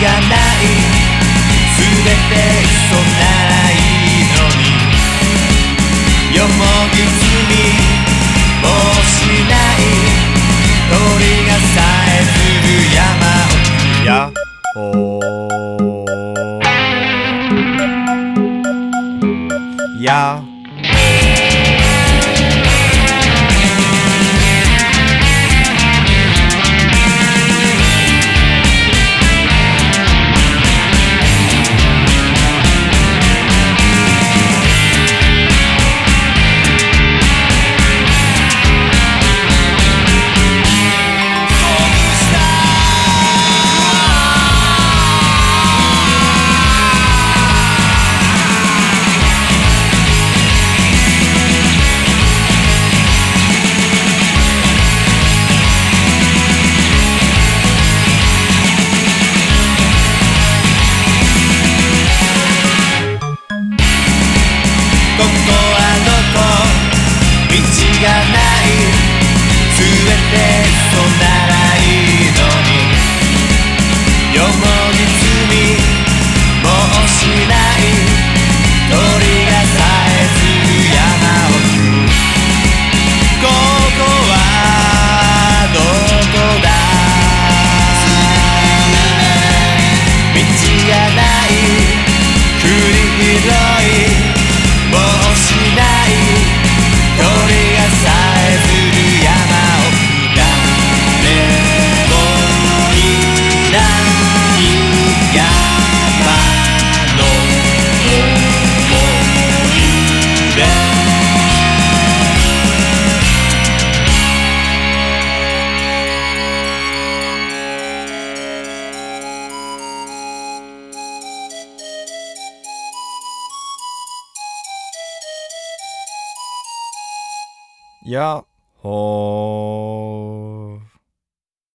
がない全て嘘ないのによもぎ積みもしない鳥がさえずる山奥やほー。やここにやっほー